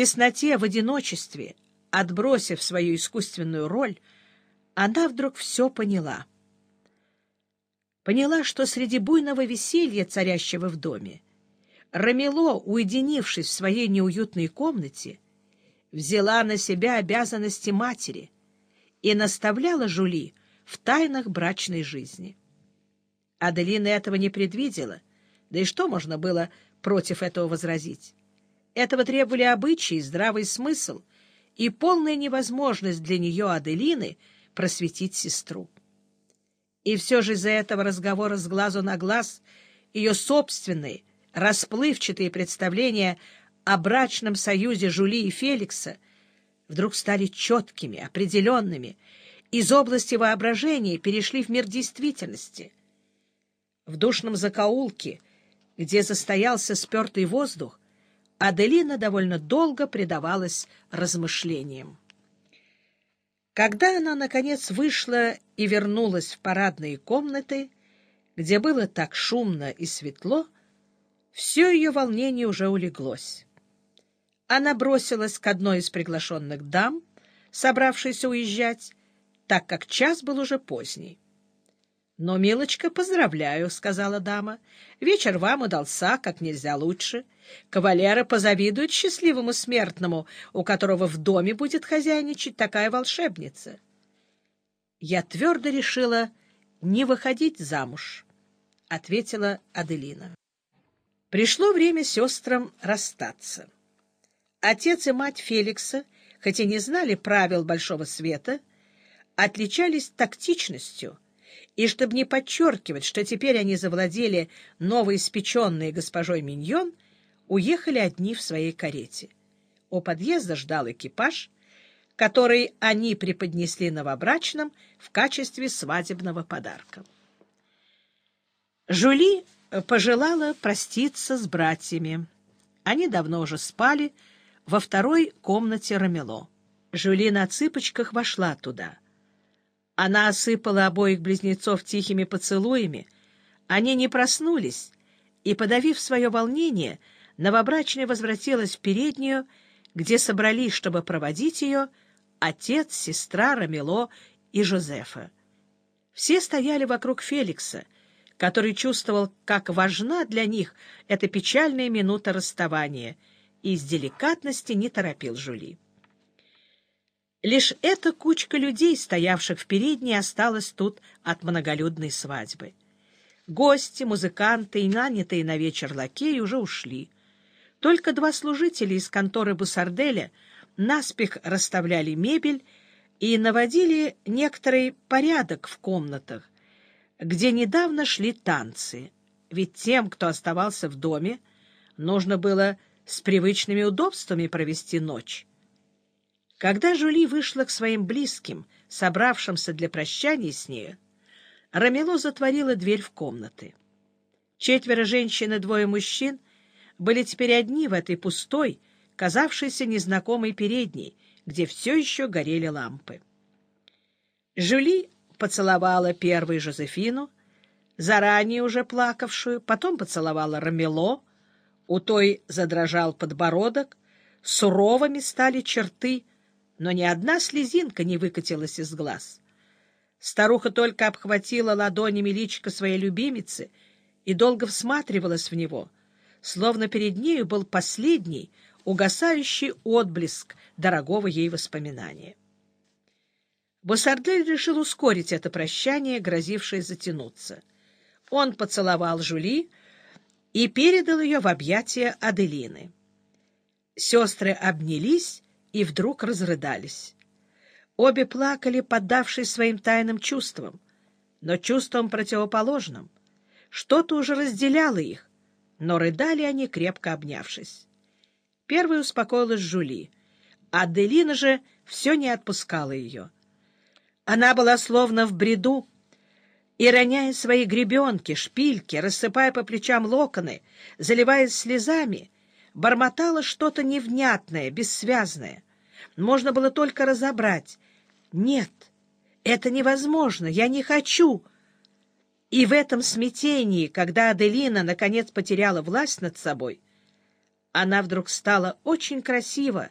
тесноте, в одиночестве, отбросив свою искусственную роль, она вдруг все поняла. Поняла, что среди буйного веселья, царящего в доме, Рамило, уединившись в своей неуютной комнате, взяла на себя обязанности матери и наставляла Жули в тайнах брачной жизни. Аделина этого не предвидела, да и что можно было против этого возразить? Этого требовали обычаи, здравый смысл и полная невозможность для нее, Аделины, просветить сестру. И все же из-за этого разговора с глазу на глаз ее собственные, расплывчатые представления о брачном союзе Жули и Феликса вдруг стали четкими, определенными, из области воображения перешли в мир действительности. В душном закоулке, где застоялся спертый воздух, Аделина довольно долго предавалась размышлениям. Когда она, наконец, вышла и вернулась в парадные комнаты, где было так шумно и светло, все ее волнение уже улеглось. Она бросилась к одной из приглашенных дам, собравшейся уезжать, так как час был уже поздний. — Но, милочка, поздравляю, — сказала дама. — Вечер вам удался как нельзя лучше. Кавалеры позавидуют счастливому смертному, у которого в доме будет хозяйничать такая волшебница. Я твердо решила не выходить замуж, — ответила Аделина. Пришло время сестрам расстаться. Отец и мать Феликса, хотя не знали правил Большого Света, отличались тактичностью, и чтобы не подчеркивать, что теперь они завладели новоиспеченной госпожой Миньон, уехали одни в своей карете. У подъезда ждал экипаж, который они преподнесли новобрачным в качестве свадебного подарка. Жули пожелала проститься с братьями. Они давно уже спали во второй комнате Рамело. Жюли на цыпочках вошла туда. Она осыпала обоих близнецов тихими поцелуями. Они не проснулись, и, подавив свое волнение, новобрачная возвратилась в переднюю, где собрались, чтобы проводить ее, отец, сестра Рамело и Жозефа. Все стояли вокруг Феликса — который чувствовал, как важна для них эта печальная минута расставания, и из деликатности не торопил Жули. Лишь эта кучка людей, стоявших в передней, осталась тут от многолюдной свадьбы. Гости, музыканты и нанятые на вечер лакеи уже ушли. Только два служителя из конторы Бусарделя наспех расставляли мебель и наводили некоторый порядок в комнатах, где недавно шли танцы, ведь тем, кто оставался в доме, нужно было с привычными удобствами провести ночь. Когда Жули вышла к своим близким, собравшимся для прощания с ней, Рамело затворила дверь в комнаты. Четверо женщин и двое мужчин были теперь одни в этой пустой, казавшейся незнакомой передней, где все еще горели лампы. Жюли поцеловала первой Жозефину, заранее уже плакавшую, потом поцеловала Рамело, у той задрожал подбородок, суровыми стали черты, но ни одна слезинка не выкатилась из глаз. Старуха только обхватила ладонями личико своей любимицы и долго всматривалась в него, словно перед нею был последний, угасающий отблеск дорогого ей воспоминания. Босардель решил ускорить это прощание, грозившее затянуться. Он поцеловал Жули и передал ее в объятия Аделины. Сестры обнялись и вдруг разрыдались. Обе плакали, поддавшись своим тайным чувствам, но чувствам противоположным. Что-то уже разделяло их, но рыдали они, крепко обнявшись. Первой успокоилась Жули, а Аделина же все не отпускала ее — она была словно в бреду, и, роняя свои гребенки, шпильки, рассыпая по плечам локоны, заливаясь слезами, бормотала что-то невнятное, бессвязное. Можно было только разобрать. «Нет, это невозможно, я не хочу!» И в этом смятении, когда Аделина наконец потеряла власть над собой, Она вдруг стала очень красива